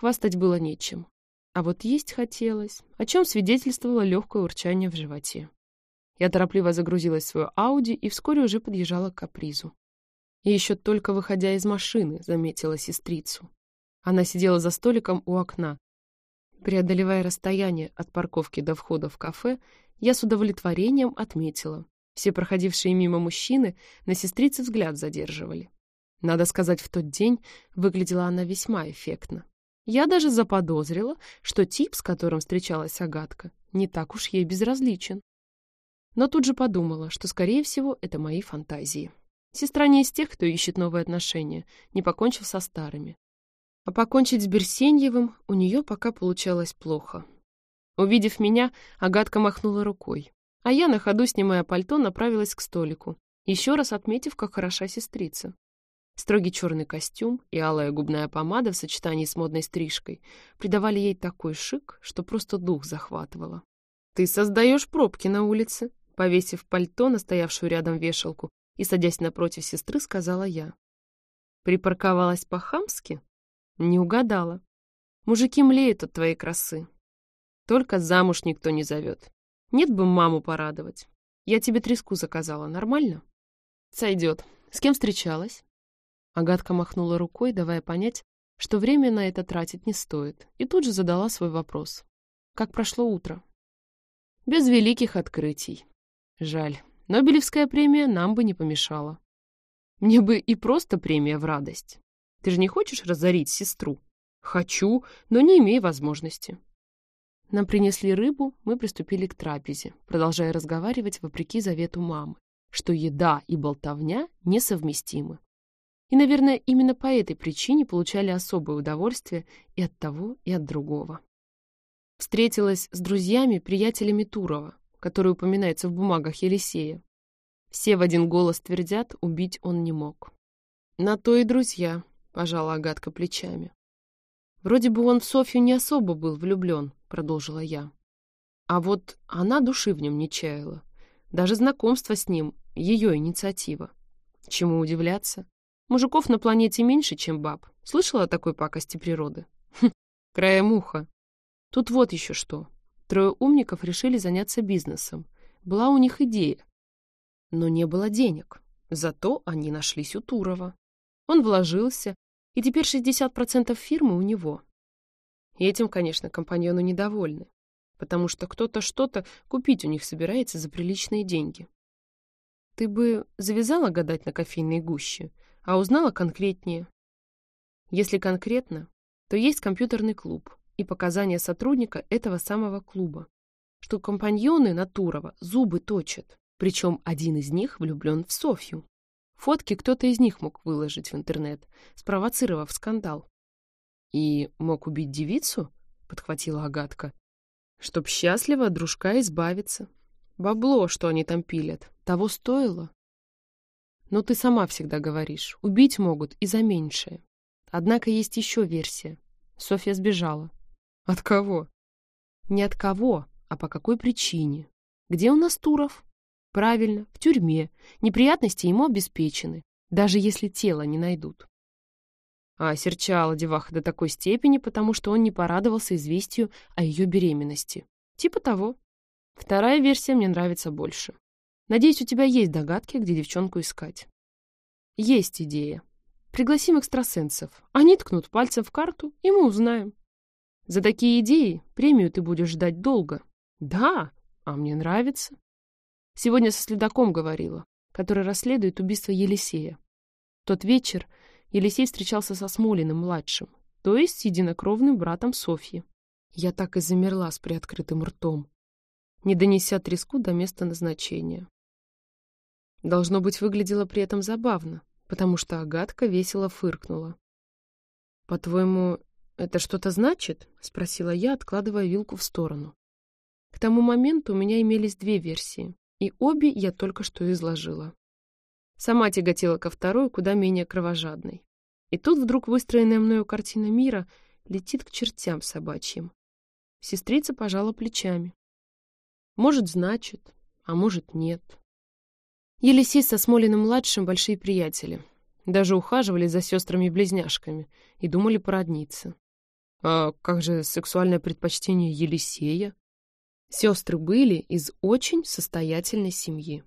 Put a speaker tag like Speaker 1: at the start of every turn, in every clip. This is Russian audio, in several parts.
Speaker 1: Хвастать было нечем. А вот есть хотелось, о чем свидетельствовало легкое урчание в животе. Я торопливо загрузилась в свою Ауди и вскоре уже подъезжала к капризу. И еще только выходя из машины, заметила сестрицу. Она сидела за столиком у окна. Преодолевая расстояние от парковки до входа в кафе, я с удовлетворением отметила. Все проходившие мимо мужчины на сестрице взгляд задерживали. Надо сказать, в тот день выглядела она весьма эффектно. Я даже заподозрила, что тип, с которым встречалась Агатка, не так уж ей безразличен. Но тут же подумала, что, скорее всего, это мои фантазии. Сестра не из тех, кто ищет новые отношения, не покончив со старыми. А покончить с Берсеньевым у нее пока получалось плохо. Увидев меня, Агатка махнула рукой, а я, на ходу снимая пальто, направилась к столику, еще раз отметив, как хороша сестрица. Строгий черный костюм и алая губная помада в сочетании с модной стрижкой придавали ей такой шик, что просто дух захватывало. «Ты создаешь пробки на улице», повесив пальто на стоявшую рядом вешалку и, садясь напротив сестры, сказала я. Припарковалась по-хамски? Не угадала. Мужики млеют от твоей красы. Только замуж никто не зовет. Нет бы маму порадовать. Я тебе треску заказала, нормально? Сойдет. С кем встречалась? Агатка махнула рукой, давая понять, что время на это тратить не стоит, и тут же задала свой вопрос. Как прошло утро? Без великих открытий. Жаль. Нобелевская премия нам бы не помешала. Мне бы и просто премия в радость. Ты же не хочешь разорить сестру? Хочу, но не имею возможности. Нам принесли рыбу, мы приступили к трапезе, продолжая разговаривать вопреки завету мамы, что еда и болтовня несовместимы. И, наверное, именно по этой причине получали особое удовольствие и от того, и от другого. Встретилась с друзьями, приятелями Турова, который упоминается в бумагах Елисея. Все в один голос твердят, убить он не мог. На то и друзья, пожала Агатка плечами. Вроде бы он в Софью не особо был влюблен, продолжила я. А вот она души в нем не чаяла. Даже знакомство с ним — ее инициатива. Чему удивляться? Мужиков на планете меньше, чем баб. Слышала о такой пакости природы? Хм, краем уха. Тут вот еще что. Трое умников решили заняться бизнесом. Была у них идея. Но не было денег. Зато они нашлись у Турова. Он вложился, и теперь 60% фирмы у него. И этим, конечно, компаньону недовольны, потому что кто-то что-то купить у них собирается за приличные деньги. Ты бы завязала гадать на кофейной гуще, а узнала конкретнее. Если конкретно, то есть компьютерный клуб и показания сотрудника этого самого клуба, что компаньоны Натурова зубы точат, причем один из них влюблен в Софью. Фотки кто-то из них мог выложить в интернет, спровоцировав скандал. «И мог убить девицу?» — подхватила Агатка. «Чтоб счастливо от дружка избавиться. Бабло, что они там пилят, того стоило». Но ты сама всегда говоришь, убить могут и за меньшее. Однако есть еще версия. Софья сбежала. От кого? Не от кого, а по какой причине. Где у нас Туров? Правильно, в тюрьме. Неприятности ему обеспечены, даже если тело не найдут. А серчала деваха до такой степени, потому что он не порадовался известию о ее беременности. Типа того. Вторая версия мне нравится больше. Надеюсь, у тебя есть догадки, где девчонку искать. Есть идея. Пригласим экстрасенсов. Они ткнут пальцем в карту, и мы узнаем. За такие идеи премию ты будешь ждать долго. Да, а мне нравится. Сегодня со следаком говорила, который расследует убийство Елисея. Тот вечер Елисей встречался со Смолиным-младшим, то есть с единокровным братом Софьи. Я так и замерла с приоткрытым ртом, не донеся треску до места назначения. Должно быть, выглядело при этом забавно, потому что Агатка весело фыркнула. «По-твоему, это что-то значит?» — спросила я, откладывая вилку в сторону. К тому моменту у меня имелись две версии, и обе я только что изложила. Сама тяготела ко второй, куда менее кровожадной. И тут вдруг выстроенная мною картина мира летит к чертям собачьим. Сестрица пожала плечами. Может, значит, а может, нет. Елисей со Смолиным-младшим большие приятели. Даже ухаживали за сестрами-близняшками и думали породниться. А как же сексуальное предпочтение Елисея? Сестры были из очень состоятельной семьи.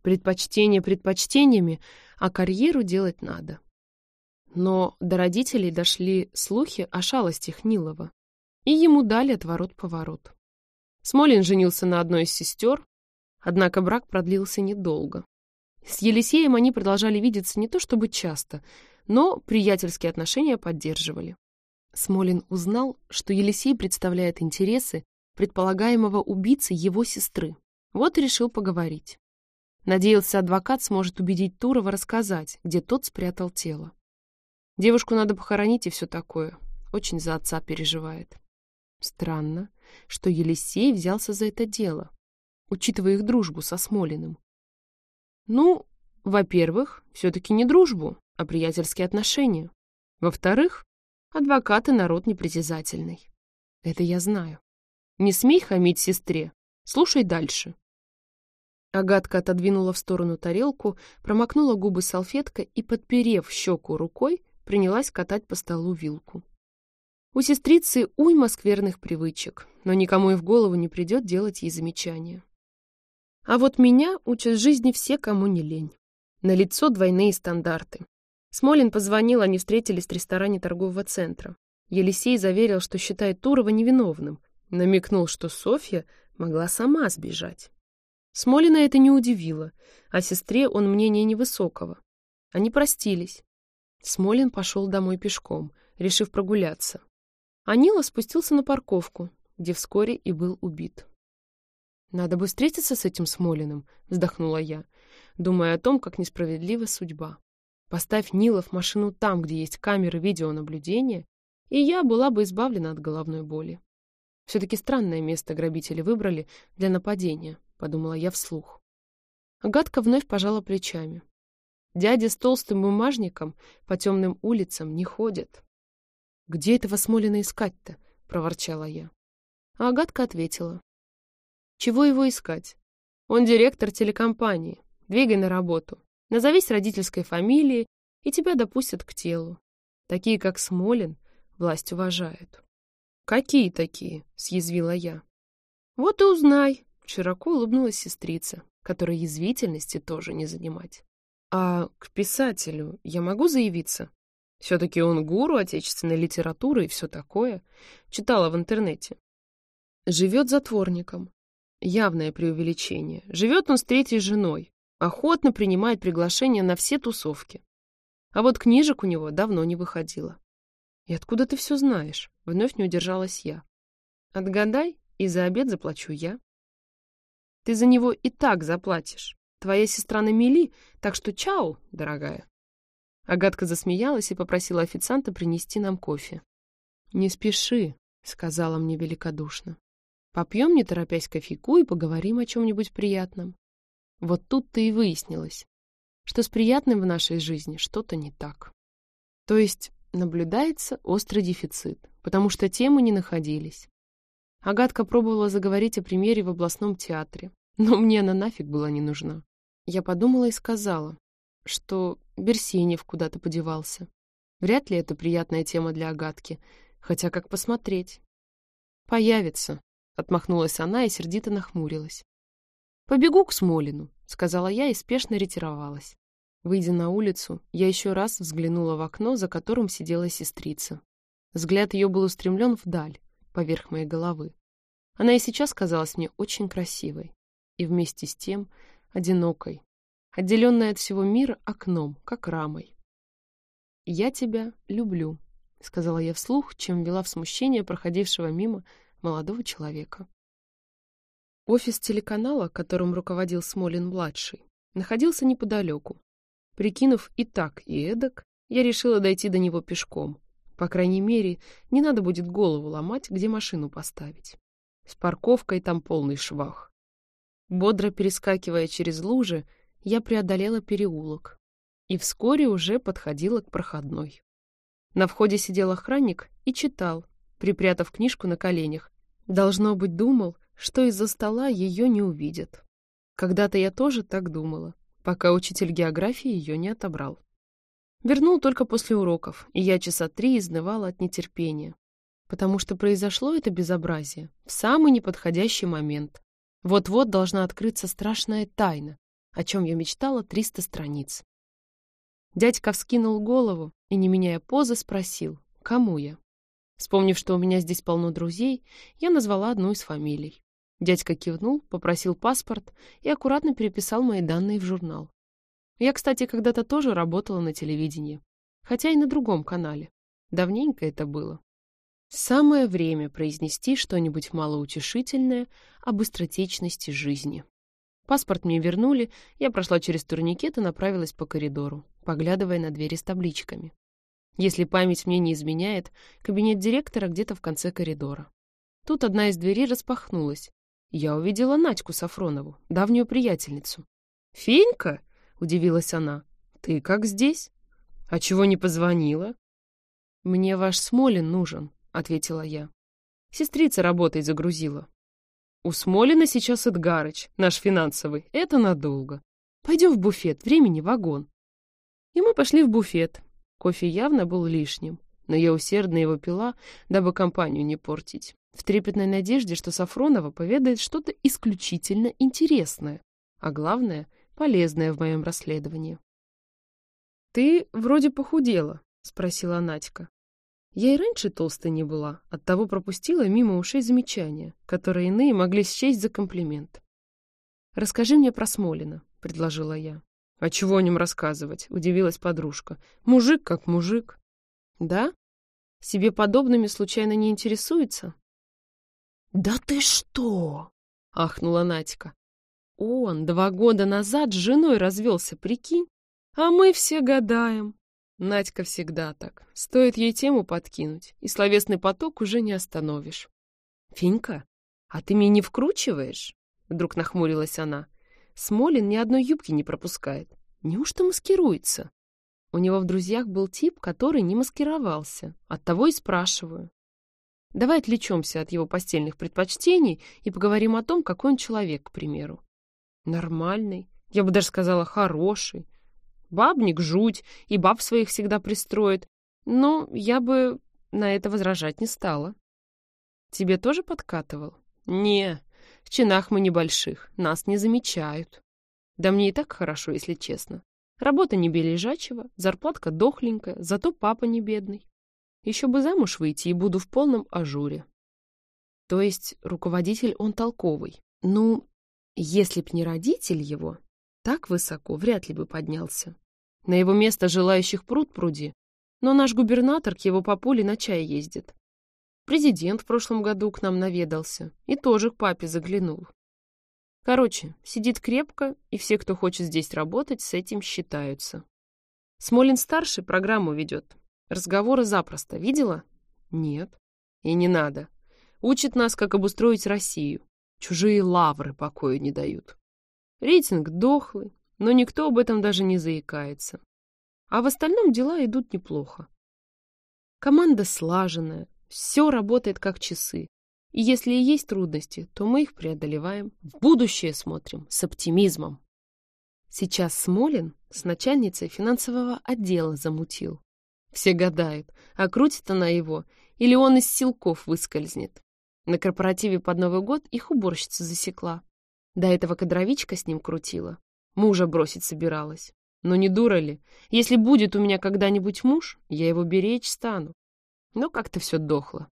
Speaker 1: Предпочтения предпочтениями, а карьеру делать надо. Но до родителей дошли слухи о шалостях Нилова, и ему дали отворот-поворот. Смолин женился на одной из сестер, однако брак продлился недолго. С Елисеем они продолжали видеться не то чтобы часто, но приятельские отношения поддерживали. Смолин узнал, что Елисей представляет интересы предполагаемого убийцы его сестры. Вот и решил поговорить. Надеялся, адвокат сможет убедить Турова рассказать, где тот спрятал тело. Девушку надо похоронить и все такое. Очень за отца переживает. Странно, что Елисей взялся за это дело, учитывая их дружбу со Смолиным. Ну, во-первых, все-таки не дружбу, а приятельские отношения. Во-вторых, адвокаты народ непритязательный. Это я знаю. Не смей хамить сестре. Слушай дальше. Агатка отодвинула в сторону тарелку, промокнула губы салфеткой и, подперев щеку рукой, принялась катать по столу вилку. У сестрицы уйма скверных привычек, но никому и в голову не придет делать ей замечания. А вот меня учат жизни все, кому не лень. На лицо двойные стандарты. Смолин позвонил, они встретились в ресторане торгового центра. Елисей заверил, что считает Турова невиновным, Намекнул, что Софья могла сама сбежать. Смолина это не удивило, а сестре он мнения невысокого. Они простились. Смолин пошел домой пешком, решив прогуляться. Анила спустился на парковку, где вскоре и был убит. «Надо бы встретиться с этим Смолиным», — вздохнула я, думая о том, как несправедлива судьба. Поставь Нила в машину там, где есть камеры видеонаблюдения, и я была бы избавлена от головной боли. Все-таки странное место грабители выбрали для нападения, подумала я вслух. Агатка вновь пожала плечами. Дядя с толстым бумажником по темным улицам не ходит. «Где этого Смолина искать-то?» — проворчала я. А Агатка ответила. «Чего его искать? Он директор телекомпании. Двигай на работу. Назовись родительской фамилией, и тебя допустят к телу. Такие, как Смолин, власть уважают». «Какие такие?» — съязвила я. «Вот и узнай», — широко улыбнулась сестрица, которой язвительности тоже не занимать. «А к писателю я могу заявиться? Все-таки он гуру отечественной литературы и все такое. Читала в интернете. Живет затворником. Явное преувеличение. Живет он с третьей женой. Охотно принимает приглашения на все тусовки. А вот книжек у него давно не выходило. «И откуда ты все знаешь?» — вновь не удержалась я. «Отгадай, и за обед заплачу я». «Ты за него и так заплатишь. Твоя сестра на мели, так что чао, дорогая». Агатка засмеялась и попросила официанта принести нам кофе. «Не спеши», — сказала мне великодушно. «Попьем, не торопясь, кофейку и поговорим о чем-нибудь приятном». Вот тут-то и выяснилось, что с приятным в нашей жизни что-то не так. То есть Наблюдается острый дефицит, потому что темы не находились. Агатка пробовала заговорить о премьере в областном театре, но мне она нафиг была не нужна. Я подумала и сказала, что Берсенев куда-то подевался. Вряд ли это приятная тема для Агатки, хотя как посмотреть. «Появится», — отмахнулась она и сердито нахмурилась. «Побегу к Смолину», — сказала я и спешно ретировалась. Выйдя на улицу, я еще раз взглянула в окно, за которым сидела сестрица. Взгляд ее был устремлен вдаль, поверх моей головы. Она и сейчас казалась мне очень красивой. И вместе с тем одинокой, отделенной от всего мира окном, как рамой. «Я тебя люблю», — сказала я вслух, чем вела в смущение проходившего мимо молодого человека. Офис телеканала, которым руководил Смолин-младший, находился неподалеку, Прикинув и так, и эдак, я решила дойти до него пешком. По крайней мере, не надо будет голову ломать, где машину поставить. С парковкой там полный швах. Бодро перескакивая через лужи, я преодолела переулок и вскоре уже подходила к проходной. На входе сидел охранник и читал, припрятав книжку на коленях. Должно быть, думал, что из-за стола ее не увидят. Когда-то я тоже так думала пока учитель географии ее не отобрал. Вернул только после уроков, и я часа три изнывала от нетерпения. потому что произошло это безобразие в самый неподходящий момент. Вот-вот должна открыться страшная тайна, о чем я мечтала 300 страниц. Дядька вскинул голову и, не меняя позы, спросил, кому я. Вспомнив, что у меня здесь полно друзей, я назвала одну из фамилий. Дядька кивнул, попросил паспорт и аккуратно переписал мои данные в журнал. Я, кстати, когда-то тоже работала на телевидении, хотя и на другом канале. Давненько это было. Самое время произнести что-нибудь малоутешительное о быстротечности жизни. Паспорт мне вернули, я прошла через турникет и направилась по коридору, поглядывая на двери с табличками. Если память мне не изменяет, кабинет директора где-то в конце коридора. Тут одна из дверей распахнулась. Я увидела Надьку Сафронову, давнюю приятельницу. «Фенька?» — удивилась она. «Ты как здесь? А чего не позвонила?» «Мне ваш Смолин нужен», — ответила я. Сестрица работой загрузила. «У Смолина сейчас Эдгарыч, наш финансовый. Это надолго. Пойдем в буфет, времени вагон». И мы пошли в буфет. Кофе явно был лишним, но я усердно его пила, дабы компанию не портить, в трепетной надежде, что Сафронова поведает что-то исключительно интересное, а главное, полезное в моем расследовании. «Ты вроде похудела», — спросила Надька. Я и раньше толстой не была, оттого пропустила мимо ушей замечания, которые иные могли счесть за комплимент. «Расскажи мне про Смолина», — предложила я. «А чего о нем рассказывать?» — удивилась подружка. «Мужик как мужик». «Да? Себе подобными случайно не интересуется?» «Да ты что?» — ахнула Надька. «Он два года назад с женой развелся, прикинь? А мы все гадаем. Надька всегда так. Стоит ей тему подкинуть, и словесный поток уже не остановишь. «Финька, а ты меня не вкручиваешь?» Вдруг нахмурилась она. Смолин ни одной юбки не пропускает. Неужто маскируется? У него в друзьях был тип, который не маскировался. Оттого и спрашиваю. Давай отвлечемся от его постельных предпочтений и поговорим о том, какой он человек, к примеру. Нормальный, я бы даже сказала, хороший. Бабник жуть, и баб своих всегда пристроит. Но я бы на это возражать не стала. Тебе тоже подкатывал? Не, в чинах мы небольших, нас не замечают. Да мне и так хорошо, если честно. Работа не бележачего, зарплатка дохленькая, зато папа не бедный. Еще бы замуж выйти и буду в полном ажуре. То есть руководитель он толковый. Ну, если б не родитель его, так высоко вряд ли бы поднялся. На его место желающих пруд пруди, но наш губернатор к его папуле на чай ездит. Президент в прошлом году к нам наведался и тоже к папе заглянул. Короче, сидит крепко, и все, кто хочет здесь работать, с этим считаются. Смолин-старший программу ведет. Разговоры запросто. Видела? Нет. И не надо. Учит нас, как обустроить Россию. Чужие лавры покоя не дают. Рейтинг дохлый, но никто об этом даже не заикается. А в остальном дела идут неплохо. Команда слаженная, все работает как часы. И если и есть трудности, то мы их преодолеваем. В будущее смотрим с оптимизмом. Сейчас Смолин с начальницей финансового отдела замутил. Все гадают, а крутит она его, или он из силков выскользнет. На корпоративе под Новый год их уборщица засекла. До этого кадровичка с ним крутила. Мужа бросить собиралась. Но не дура ли? Если будет у меня когда-нибудь муж, я его беречь стану. Но как-то все дохло.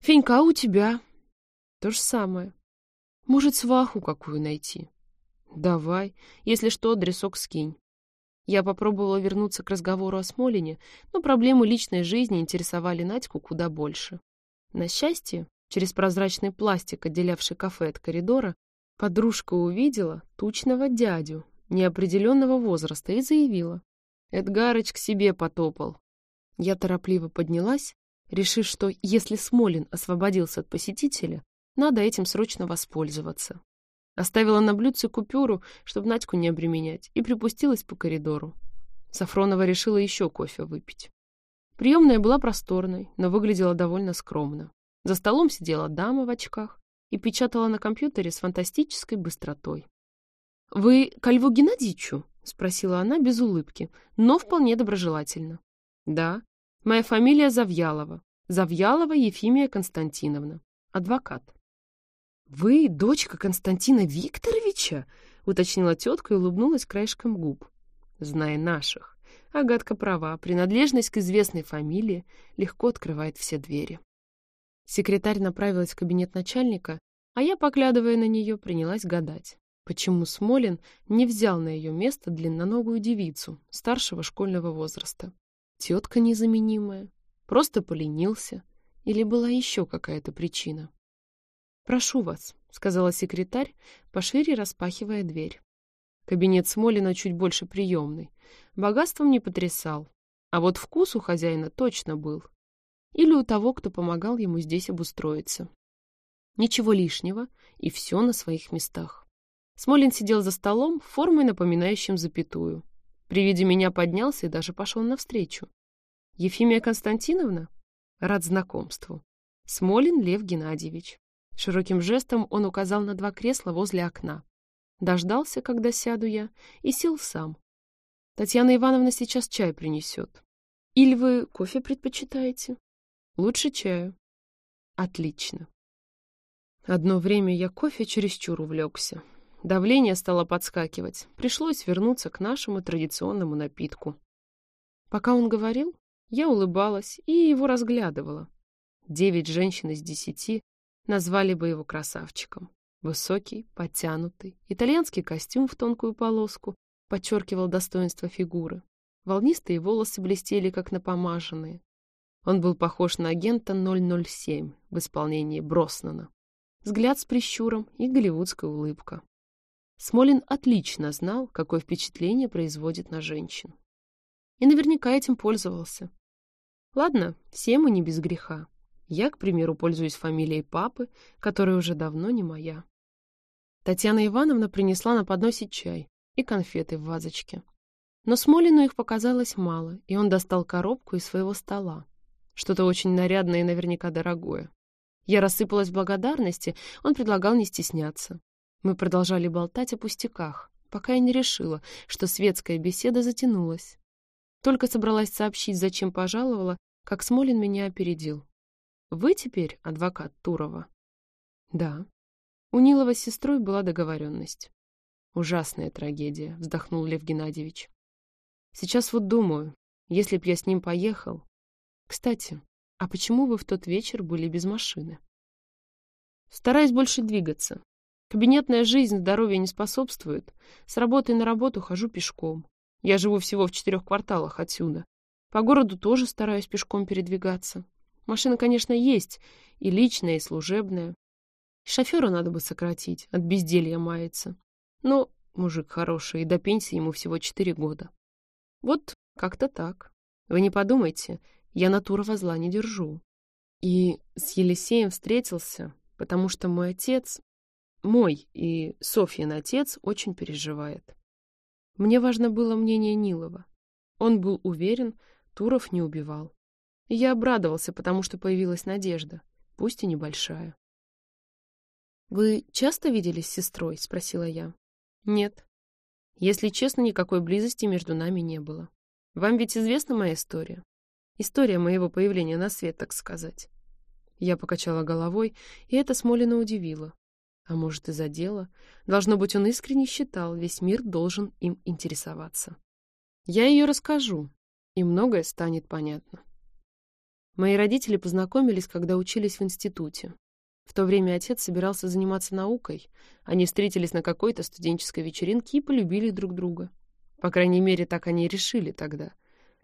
Speaker 1: Фенька, а у тебя? То же самое. Может, сваху какую найти? Давай. Если что, адресок скинь. Я попробовала вернуться к разговору о Смолине, но проблемы личной жизни интересовали Надьку куда больше. На счастье, через прозрачный пластик, отделявший кафе от коридора, Подружка увидела тучного дядю неопределенного возраста и заявила. Эдгарыч к себе потопал. Я торопливо поднялась, решив, что если Смолин освободился от посетителя, надо этим срочно воспользоваться. Оставила на блюдце купюру, чтобы Надьку не обременять, и припустилась по коридору. Сафронова решила еще кофе выпить. Приемная была просторной, но выглядела довольно скромно. За столом сидела дама в очках, и печатала на компьютере с фантастической быстротой. «Вы ко Льву Геннадьевичу?» — спросила она без улыбки, но вполне доброжелательно. «Да, моя фамилия Завьялова. Завьялова Ефимия Константиновна, адвокат. «Вы дочка Константина Викторовича?» — уточнила тетка и улыбнулась краешком губ. «Знай наших. Агатка права, принадлежность к известной фамилии легко открывает все двери». Секретарь направилась в кабинет начальника, а я, поглядывая на нее, принялась гадать, почему Смолин не взял на ее место длинноногую девицу старшего школьного возраста. Тетка незаменимая, просто поленился, или была еще какая-то причина. «Прошу вас», — сказала секретарь, пошире распахивая дверь. Кабинет Смолина чуть больше приемный. Богатством не потрясал. А вот вкус у хозяина точно был. Или у того, кто помогал ему здесь обустроиться. Ничего лишнего, и все на своих местах. Смолин сидел за столом, формой напоминающим запятую. При виде меня поднялся и даже пошел навстречу. «Ефимия Константиновна?» «Рад знакомству. Смолин Лев Геннадьевич. Широким жестом он указал на два кресла возле окна. Дождался, когда сяду я, и сел сам. Татьяна Ивановна сейчас чай принесет. Или вы кофе предпочитаете? Лучше чаю. Отлично. Одно время я кофе чересчур увлекся. Давление стало подскакивать. Пришлось вернуться к нашему традиционному напитку. Пока он говорил, я улыбалась и его разглядывала. Девять женщин из десяти назвали бы его красавчиком. Высокий, подтянутый, итальянский костюм в тонкую полоску подчеркивал достоинство фигуры. Волнистые волосы блестели, как напомаженные. Он был похож на агента 007 в исполнении Броснана. Взгляд с прищуром и голливудская улыбка. Смолин отлично знал, какое впечатление производит на женщин. И наверняка этим пользовался. Ладно, все мы не без греха. Я, к примеру, пользуюсь фамилией папы, которая уже давно не моя. Татьяна Ивановна принесла на подносе чай и конфеты в вазочке. Но Смолину их показалось мало, и он достал коробку из своего стола. Что-то очень нарядное и наверняка дорогое. Я рассыпалась в благодарности, он предлагал не стесняться. Мы продолжали болтать о пустяках, пока я не решила, что светская беседа затянулась. Только собралась сообщить, зачем пожаловала, как Смолин меня опередил. Вы теперь адвокат Турова? Да. У Нилова с сестрой была договоренность. Ужасная трагедия, вздохнул Лев Геннадьевич. Сейчас вот думаю, если б я с ним поехал... Кстати, а почему вы в тот вечер были без машины? Стараюсь больше двигаться. Кабинетная жизнь здоровью не способствует. С работы на работу хожу пешком. Я живу всего в четырех кварталах отсюда. По городу тоже стараюсь пешком передвигаться. Машина, конечно, есть, и личная, и служебная. Шофера надо бы сократить, от безделья мается. Но мужик хороший, и до пенсии ему всего четыре года. Вот как-то так. Вы не подумайте, я натурного зла не держу. И с Елисеем встретился, потому что мой отец, мой и Софьин отец, очень переживает. Мне важно было мнение Нилова. Он был уверен, Туров не убивал. И я обрадовался, потому что появилась надежда, пусть и небольшая. «Вы часто виделись с сестрой?» — спросила я. «Нет. Если честно, никакой близости между нами не было. Вам ведь известна моя история? История моего появления на свет, так сказать». Я покачала головой, и это Смолина удивило. А может, и задело. Должно быть, он искренне считал, весь мир должен им интересоваться. Я ее расскажу, и многое станет понятно. Мои родители познакомились, когда учились в институте. В то время отец собирался заниматься наукой. Они встретились на какой-то студенческой вечеринке и полюбили друг друга. По крайней мере, так они решили тогда.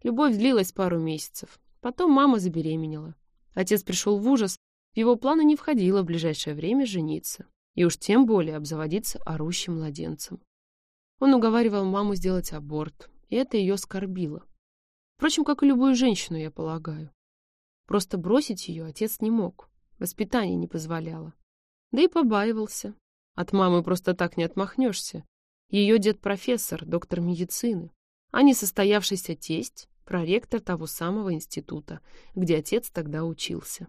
Speaker 1: Любовь длилась пару месяцев. Потом мама забеременела. Отец пришел в ужас. В его планы не входило в ближайшее время жениться. И уж тем более обзаводиться орущим младенцем. Он уговаривал маму сделать аборт, и это ее скорбило. Впрочем, как и любую женщину, я полагаю. Просто бросить ее отец не мог. Воспитание не позволяло. Да и побаивался. От мамы просто так не отмахнешься. Ее дед профессор, доктор медицины, а не состоявшийся тесть, проректор того самого института, где отец тогда учился.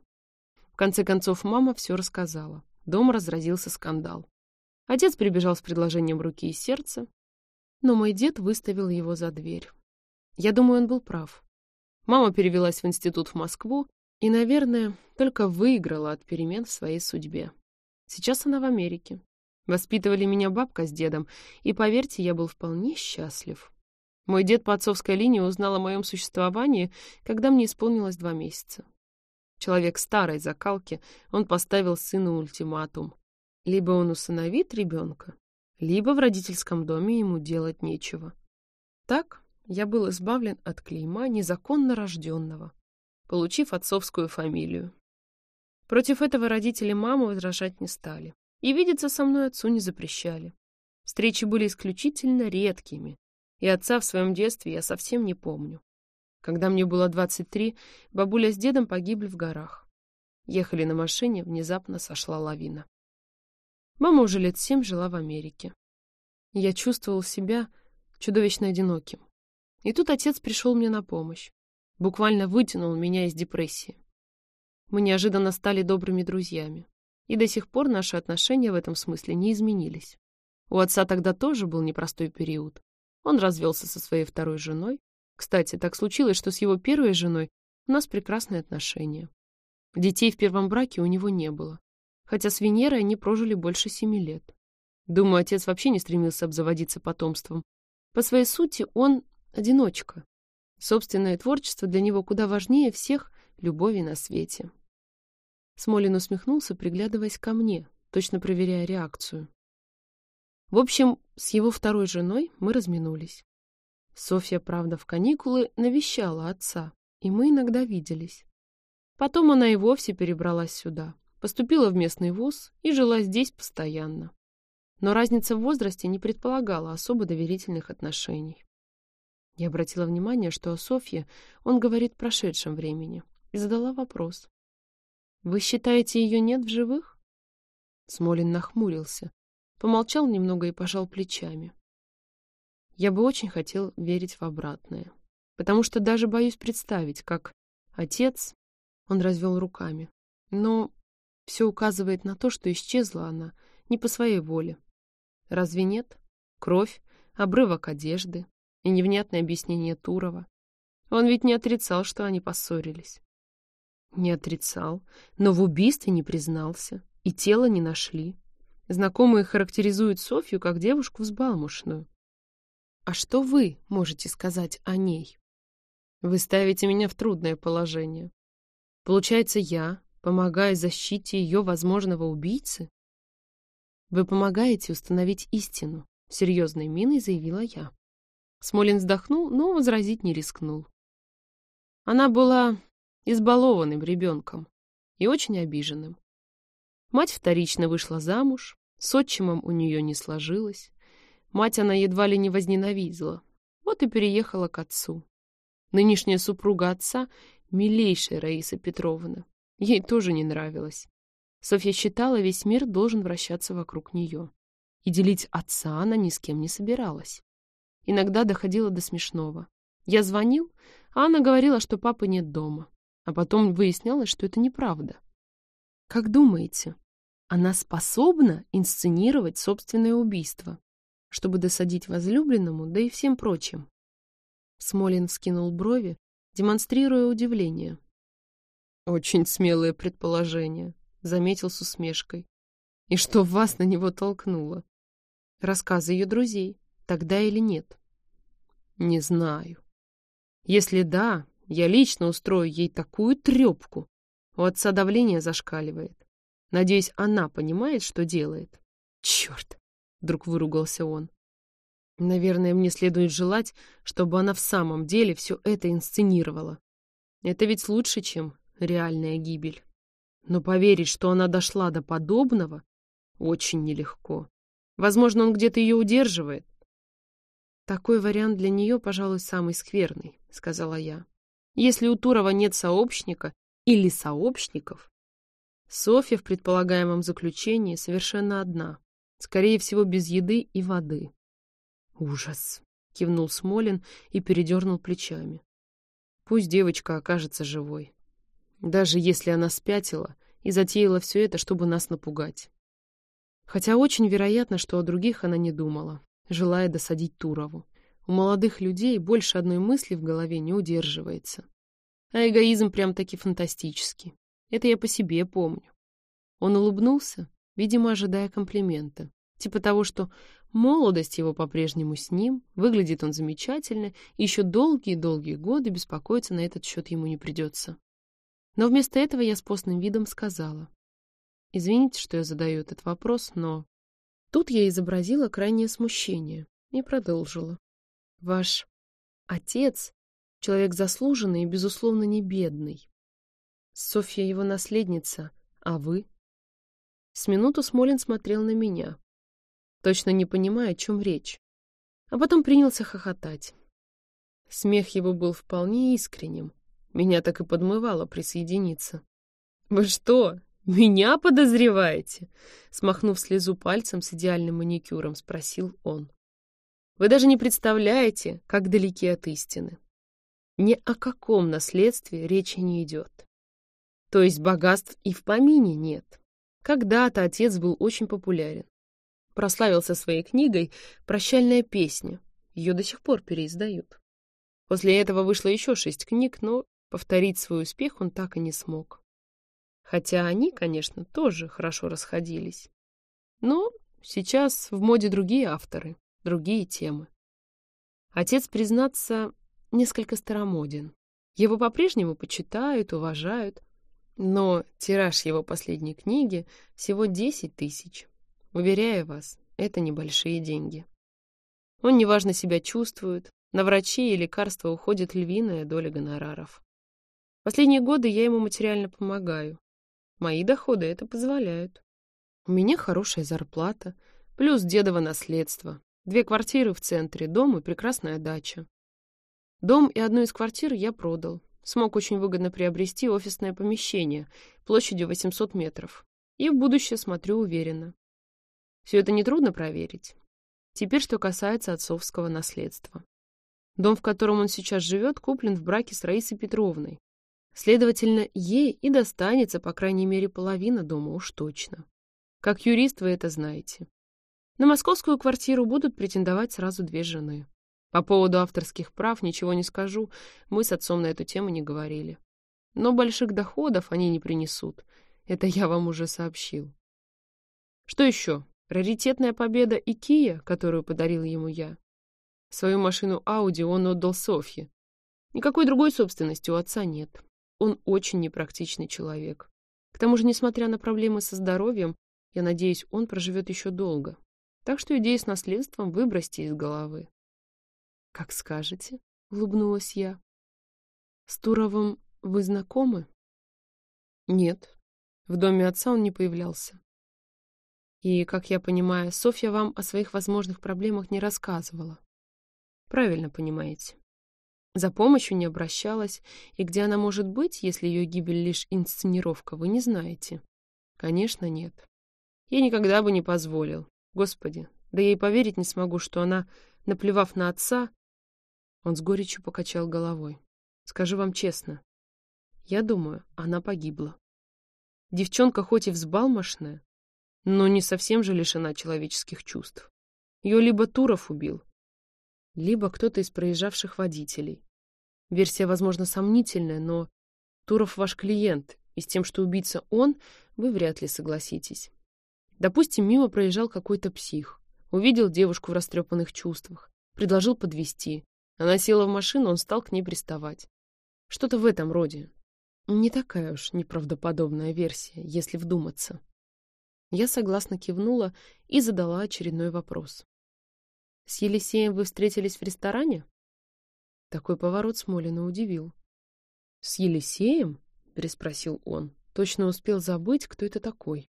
Speaker 1: В конце концов, мама все рассказала. Дома разразился скандал. Отец прибежал с предложением руки и сердца, но мой дед выставил его за дверь. Я думаю, он был прав. Мама перевелась в институт в Москву, И, наверное, только выиграла от перемен в своей судьбе. Сейчас она в Америке. Воспитывали меня бабка с дедом, и, поверьте, я был вполне счастлив. Мой дед по отцовской линии узнал о моем существовании, когда мне исполнилось два месяца. Человек старой закалки, он поставил сыну ультиматум. Либо он усыновит ребенка, либо в родительском доме ему делать нечего. Так я был избавлен от клейма незаконно рожденного, получив отцовскую фамилию. Против этого родители мамы возражать не стали. И видеться со мной отцу не запрещали. Встречи были исключительно редкими, и отца в своем детстве я совсем не помню. Когда мне было 23, бабуля с дедом погибли в горах. Ехали на машине, внезапно сошла лавина. Мама уже лет семь жила в Америке. Я чувствовал себя чудовищно одиноким. И тут отец пришел мне на помощь. Буквально вытянул меня из депрессии. Мы неожиданно стали добрыми друзьями. И до сих пор наши отношения в этом смысле не изменились. У отца тогда тоже был непростой период. Он развелся со своей второй женой. Кстати, так случилось, что с его первой женой у нас прекрасные отношения. Детей в первом браке у него не было. Хотя с Венерой они прожили больше семи лет. Думаю, отец вообще не стремился обзаводиться потомством. По своей сути он одиночка. Собственное творчество для него куда важнее всех любовей на свете. Смолин усмехнулся, приглядываясь ко мне, точно проверяя реакцию. В общем, с его второй женой мы разминулись. Софья, правда, в каникулы навещала отца, и мы иногда виделись. Потом она и вовсе перебралась сюда, поступила в местный вуз и жила здесь постоянно. Но разница в возрасте не предполагала особо доверительных отношений. Я обратила внимание, что о Софье он говорит в прошедшем времени, и задала вопрос. Вы считаете, ее нет в живых? Смолин нахмурился, помолчал немного и пожал плечами. Я бы очень хотел верить в обратное, потому что даже боюсь представить, как отец, он развел руками, но все указывает на то, что исчезла она не по своей воле. Разве нет? Кровь, обрывок одежды и невнятное объяснение Турова. Он ведь не отрицал, что они поссорились. Не отрицал, но в убийстве не признался, и тело не нашли. Знакомые характеризуют Софью как девушку взбалмошную. А что вы можете сказать о ней? Вы ставите меня в трудное положение. Получается, я помогаю защите ее возможного убийцы? Вы помогаете установить истину, серьезной миной заявила я. Смолин вздохнул, но возразить не рискнул. Она была избалованным ребенком и очень обиженным. Мать вторично вышла замуж, с отчимом у нее не сложилось. Мать она едва ли не возненавидела, вот и переехала к отцу. Нынешняя супруга отца — милейшая Раиса Петровна. Ей тоже не нравилось. Софья считала, весь мир должен вращаться вокруг нее. И делить отца она ни с кем не собиралась. Иногда доходило до смешного. Я звонил, а она говорила, что папы нет дома. А потом выяснялось, что это неправда. Как думаете, она способна инсценировать собственное убийство, чтобы досадить возлюбленному, да и всем прочим? Смолин вскинул брови, демонстрируя удивление. «Очень смелое предположение», — заметил с усмешкой. «И что вас на него толкнуло? Рассказы ее друзей, тогда или нет?» «Не знаю. Если да, я лично устрою ей такую трепку. У отца давление зашкаливает. Надеюсь, она понимает, что делает. Черт! Вдруг выругался он. Наверное, мне следует желать, чтобы она в самом деле все это инсценировала. Это ведь лучше, чем реальная гибель. Но поверить, что она дошла до подобного, очень нелегко. Возможно, он где-то ее удерживает. Такой вариант для нее, пожалуй, самый скверный, сказала я. Если у Турова нет сообщника или сообщников, Софья в предполагаемом заключении совершенно одна, скорее всего, без еды и воды. «Ужас!» — кивнул Смолин и передернул плечами. «Пусть девочка окажется живой. Даже если она спятила и затеяла все это, чтобы нас напугать. Хотя очень вероятно, что о других она не думала, желая досадить Турову. У молодых людей больше одной мысли в голове не удерживается. А эгоизм прям-таки фантастический. Это я по себе помню. Он улыбнулся, видимо, ожидая комплимента. Типа того, что молодость его по-прежнему с ним, выглядит он замечательно, и еще долгие-долгие годы беспокоиться на этот счет ему не придется. Но вместо этого я с постным видом сказала. Извините, что я задаю этот вопрос, но... Тут я изобразила крайнее смущение и продолжила. Ваш отец — человек заслуженный и, безусловно, не бедный. Софья его наследница, а вы? С минуту Смолин смотрел на меня, точно не понимая, о чем речь. А потом принялся хохотать. Смех его был вполне искренним. Меня так и подмывало присоединиться. «Вы что, меня подозреваете?» Смахнув слезу пальцем с идеальным маникюром, спросил он. «Вы даже не представляете, как далеки от истины. Ни о каком наследстве речи не идет. То есть богатств и в помине нет. Когда-то отец был очень популярен. Прославился своей книгой «Прощальная песня». Ее до сих пор переиздают. После этого вышло еще шесть книг, но повторить свой успех он так и не смог. Хотя они, конечно, тоже хорошо расходились. Но сейчас в моде другие авторы, другие темы. Отец, признаться, несколько старомоден. Его по-прежнему почитают, уважают, но тираж его последней книги всего 10 тысяч. Уверяю вас, это небольшие деньги. Он неважно себя чувствует, на врачи и лекарства уходит львиная доля гонораров. Последние годы я ему материально помогаю. Мои доходы это позволяют. У меня хорошая зарплата, плюс дедово наследство, две квартиры в центре, дом и прекрасная дача. Дом и одну из квартир я продал, смог очень выгодно приобрести офисное помещение площадью 800 метров. И в будущее смотрю уверенно. Все это нетрудно проверить. Теперь, что касается отцовского наследства. Дом, в котором он сейчас живет, куплен в браке с Раисой Петровной. Следовательно, ей и достанется, по крайней мере, половина дома уж точно. Как юрист вы это знаете. На московскую квартиру будут претендовать сразу две жены. По поводу авторских прав ничего не скажу, мы с отцом на эту тему не говорили. Но больших доходов они не принесут, это я вам уже сообщил. Что еще? Раритетная победа и Кия, которую подарил ему я. Свою машину Ауди он отдал Софье. Никакой другой собственности у отца нет. Он очень непрактичный человек. К тому же, несмотря на проблемы со здоровьем, я надеюсь, он проживет еще долго. Так что идею с наследством выбросьте из головы. «Как скажете», — улыбнулась я. «С Туровым вы знакомы?» «Нет. В доме отца он не появлялся. И, как я понимаю, Софья вам о своих возможных проблемах не рассказывала. Правильно понимаете. За помощью не обращалась, и где она может быть, если ее гибель лишь инсценировка, вы не знаете? Конечно, нет. Я никогда бы не позволил. Господи, да я и поверить не смогу, что она, наплевав на отца, он с горечью покачал головой. Скажу вам честно. Я думаю, она погибла. Девчонка хоть и взбалмошная, но не совсем же лишена человеческих чувств. Ее либо Туров убил, либо кто-то из проезжавших водителей. Версия, возможно, сомнительная, но Туров ваш клиент, и с тем, что убийца он, вы вряд ли согласитесь. Допустим, мимо проезжал какой-то псих, увидел девушку в растрепанных чувствах, предложил подвести, она села в машину, он стал к ней приставать. Что-то в этом роде. Не такая уж неправдоподобная версия, если вдуматься. Я согласно кивнула и задала очередной вопрос. «С Елисеем вы встретились в ресторане?» Такой поворот Смолина удивил. «С Елисеем?» — переспросил он. Точно успел забыть, кто это такой.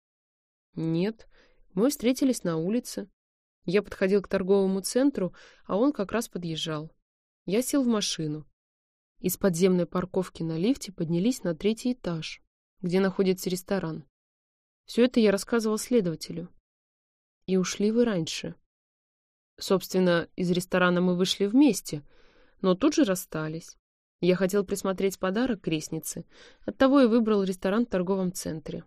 Speaker 1: «Нет, мы встретились на улице. Я подходил к торговому центру, а он как раз подъезжал. Я сел в машину. Из подземной парковки на лифте поднялись на третий этаж, где находится ресторан. Все это я рассказывал следователю. И ушли вы раньше. Собственно, из ресторана мы вышли вместе, но тут же расстались. Я хотел присмотреть подарок крестнице, оттого и выбрал ресторан в торговом центре.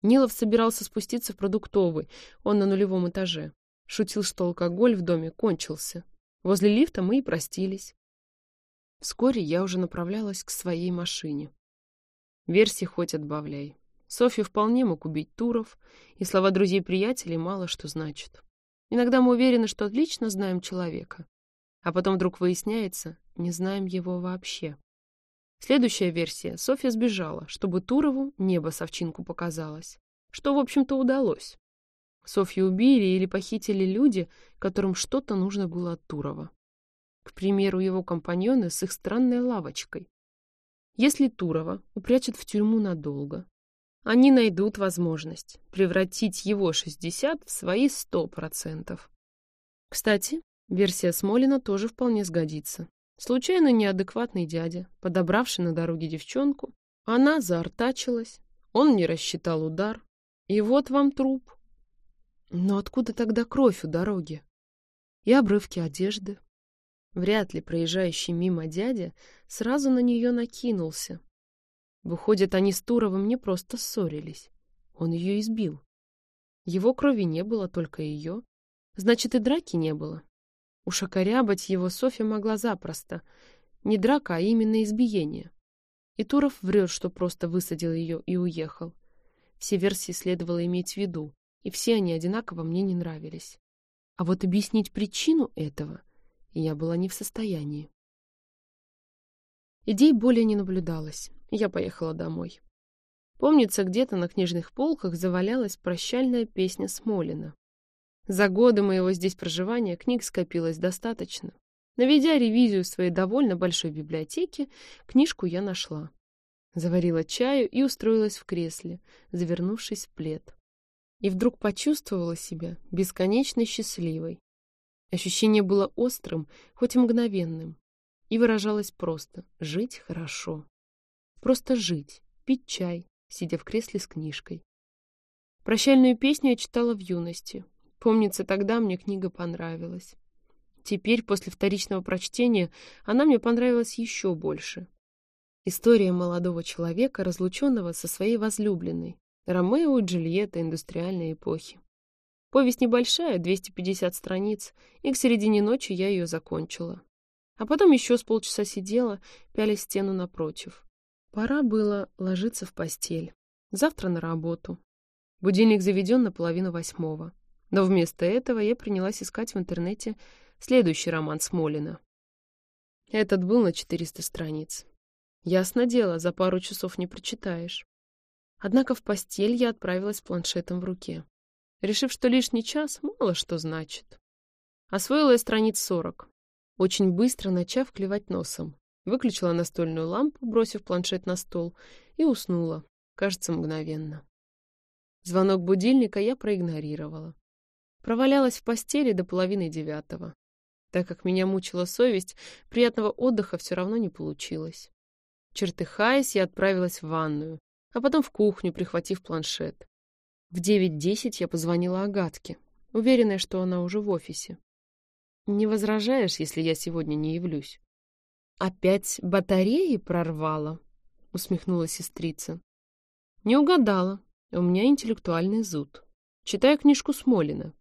Speaker 1: Нилов собирался спуститься в продуктовый, он на нулевом этаже. Шутил, что алкоголь в доме кончился. Возле лифта мы и простились. Вскоре я уже направлялась к своей машине. Версии хоть отбавляй. Софью вполне мог убить Туров, и слова друзей-приятелей мало что значат. Иногда мы уверены, что отлично знаем человека, а потом вдруг выясняется, не знаем его вообще. Следующая версия. Софья сбежала, чтобы Турову небо совчинку показалось. Что, в общем-то, удалось. Софью убили или похитили люди, которым что-то нужно было от Турова. К примеру, его компаньоны с их странной лавочкой. Если Турова упрячут в тюрьму надолго, они найдут возможность превратить его 60 в свои 100%. Кстати, версия Смолина тоже вполне сгодится. Случайно неадекватный дядя, подобравший на дороге девчонку, она заортачилась, он не рассчитал удар, и вот вам труп. Но откуда тогда кровь у дороги? И обрывки одежды. Вряд ли проезжающий мимо дядя сразу на нее накинулся. Выходит, они с Туровым не просто ссорились. Он ее избил. Его крови не было, только ее. Значит, и драки не было. Уж окорябать его Софья могла запросто. Не драка, а именно избиение. И Туров врет, что просто высадил ее и уехал. Все версии следовало иметь в виду, и все они одинаково мне не нравились. А вот объяснить причину этого я была не в состоянии. Идей более не наблюдалось, я поехала домой. Помнится, где-то на книжных полках завалялась прощальная песня Смолина. За годы моего здесь проживания книг скопилось достаточно. Наведя ревизию своей довольно большой библиотеки, книжку я нашла. Заварила чаю и устроилась в кресле, завернувшись в плед. И вдруг почувствовала себя бесконечно счастливой. Ощущение было острым, хоть и мгновенным, и выражалось просто «жить хорошо». Просто жить, пить чай, сидя в кресле с книжкой. Прощальную песню я читала в юности, Помнится, тогда мне книга понравилась. Теперь, после вторичного прочтения, она мне понравилась еще больше. История молодого человека, разлученного со своей возлюбленной. Ромео и Джульетта индустриальной эпохи. Повесть небольшая, 250 страниц, и к середине ночи я ее закончила. А потом еще с полчаса сидела, пялясь стену напротив. Пора было ложиться в постель. Завтра на работу. Будильник заведен на половину восьмого. Но вместо этого я принялась искать в интернете следующий роман Смолина. Этот был на 400 страниц. Ясно дело, за пару часов не прочитаешь. Однако в постель я отправилась с планшетом в руке, решив, что лишний час мало что значит. Освоила я страниц 40, очень быстро начав клевать носом. Выключила настольную лампу, бросив планшет на стол, и уснула, кажется, мгновенно. Звонок будильника я проигнорировала. Провалялась в постели до половины девятого. Так как меня мучила совесть, приятного отдыха все равно не получилось. Чертыхаясь, я отправилась в ванную, а потом в кухню, прихватив планшет. В девять десять я позвонила Агатке, уверенная, что она уже в офисе. «Не возражаешь, если я сегодня не явлюсь?» «Опять батареи прорвала?» — усмехнулась сестрица. «Не угадала. У меня интеллектуальный зуд. Читаю книжку Смолина.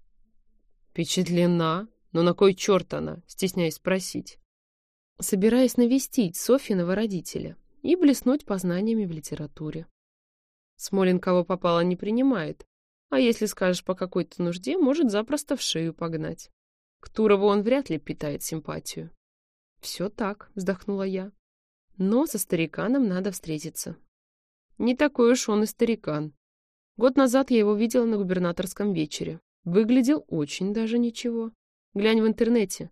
Speaker 1: Впечатлена? Но на кой черт она? Стесняюсь спросить. Собираясь навестить Софьиного родителя и блеснуть познаниями в литературе. Смолин кого попало не принимает, а если скажешь по какой-то нужде, может запросто в шею погнать. К Турову он вряд ли питает симпатию. «Все так», — вздохнула я. «Но со стариканом надо встретиться». Не такой уж он и старикан. Год назад я его видела на губернаторском вечере. Выглядел очень даже ничего. Глянь в интернете.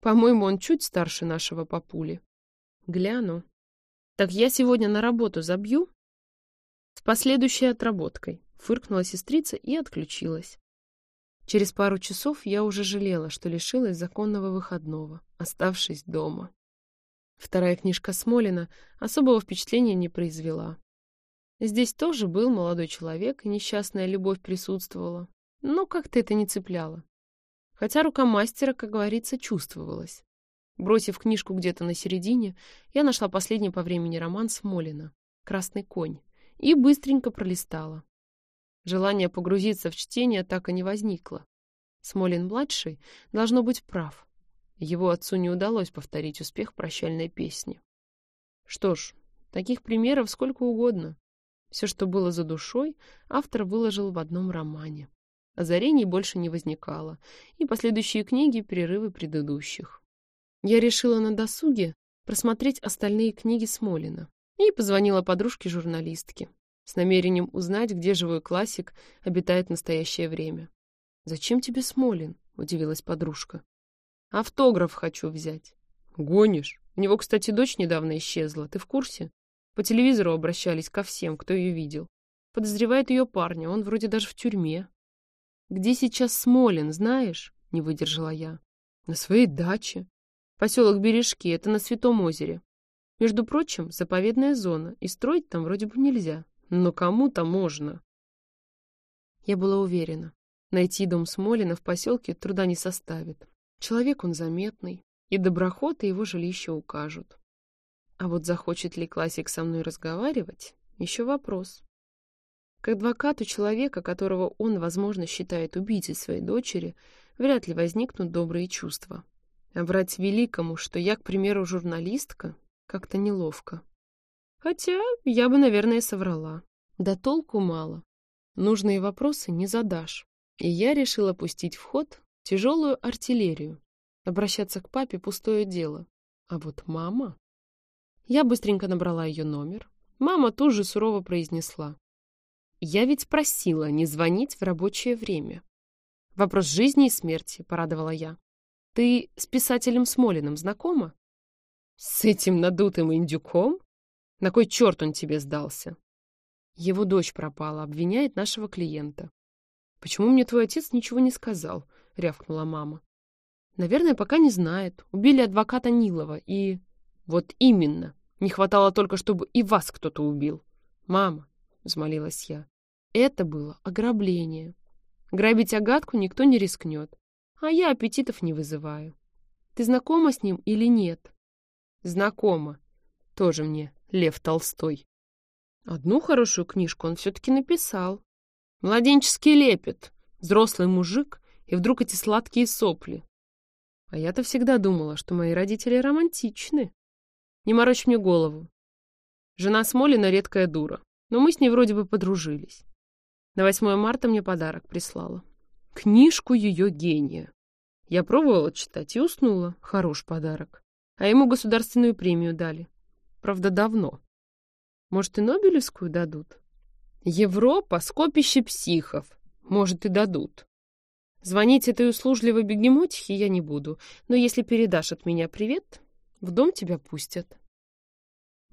Speaker 1: По-моему, он чуть старше нашего папули. Гляну. Так я сегодня на работу забью? С последующей отработкой. Фыркнула сестрица и отключилась. Через пару часов я уже жалела, что лишилась законного выходного, оставшись дома. Вторая книжка Смолина особого впечатления не произвела. Здесь тоже был молодой человек, и несчастная любовь присутствовала, но как-то это не цепляло. Хотя рука мастера, как говорится, чувствовалась. Бросив книжку где-то на середине, я нашла последний по времени роман Смолина «Красный конь» и быстренько пролистала. Желание погрузиться в чтение так и не возникло. Смолин-младший должно быть прав. Его отцу не удалось повторить успех прощальной песни. Что ж, таких примеров сколько угодно. Все, что было за душой, автор выложил в одном романе. Озарений больше не возникало, и последующие книги — перерывы предыдущих. Я решила на досуге просмотреть остальные книги Смолина и позвонила подружке-журналистке с намерением узнать, где живой классик обитает в настоящее время. «Зачем тебе Смолин?» — удивилась подружка. «Автограф хочу взять». «Гонишь? У него, кстати, дочь недавно исчезла. Ты в курсе?» По телевизору обращались ко всем, кто ее видел. Подозревает ее парня, он вроде даже в тюрьме. «Где сейчас Смолин, знаешь?» — не выдержала я. «На своей даче. Поселок Бережки, это на Святом озере. Между прочим, заповедная зона, и строить там вроде бы нельзя. Но кому-то можно». Я была уверена. Найти дом Смолина в поселке труда не составит. Человек он заметный, и доброхоты его жилище укажут. А вот захочет ли классик со мной разговаривать, еще вопрос. К адвокату человека, которого он, возможно, считает убийцей своей дочери, вряд ли возникнут добрые чувства. А врать великому, что я, к примеру, журналистка, как-то неловко. Хотя я бы, наверное, соврала. Да толку мало. Нужные вопросы не задашь. И я решила пустить в ход тяжелую артиллерию. Обращаться к папе — пустое дело. А вот мама... Я быстренько набрала ее номер. Мама тут же сурово произнесла. «Я ведь просила не звонить в рабочее время». «Вопрос жизни и смерти», — порадовала я. «Ты с писателем Смолиным знакома?» «С этим надутым индюком? На кой черт он тебе сдался?» Его дочь пропала, обвиняет нашего клиента. «Почему мне твой отец ничего не сказал?» — рявкнула мама. «Наверное, пока не знает. Убили адвоката Нилова и...» Вот именно. Не хватало только, чтобы и вас кто-то убил. Мама, взмолилась я, это было ограбление. Грабить Агатку никто не рискнет, а я аппетитов не вызываю. Ты знакома с ним или нет? Знакома. Тоже мне Лев Толстой. Одну хорошую книжку он все-таки написал. Младенческий лепет, взрослый мужик, и вдруг эти сладкие сопли. А я-то всегда думала, что мои родители романтичны. Не морочь мне голову. Жена Смолина редкая дура, но мы с ней вроде бы подружились. На 8 марта мне подарок прислала. Книжку ее гения. Я пробовала читать и уснула. Хорош подарок. А ему государственную премию дали. Правда, давно. Может, и Нобелевскую дадут? Европа — скопище психов. Может, и дадут. Звонить этой услужливой бегемотихе я не буду, но если передашь от меня привет, в дом тебя пустят.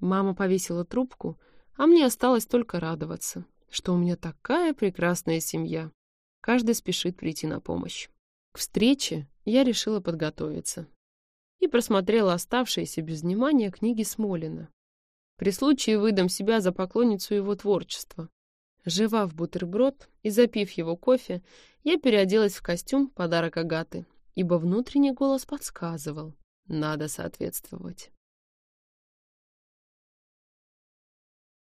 Speaker 1: Мама повесила трубку, а мне осталось только радоваться, что у меня такая прекрасная семья. Каждый спешит прийти на помощь. К встрече я решила подготовиться и просмотрела оставшиеся без внимания книги Смолина. При случае выдам себя за поклонницу его творчества. Жевав бутерброд и запив его кофе, я переоделась в костюм подарок Агаты, ибо внутренний голос подсказывал, надо соответствовать.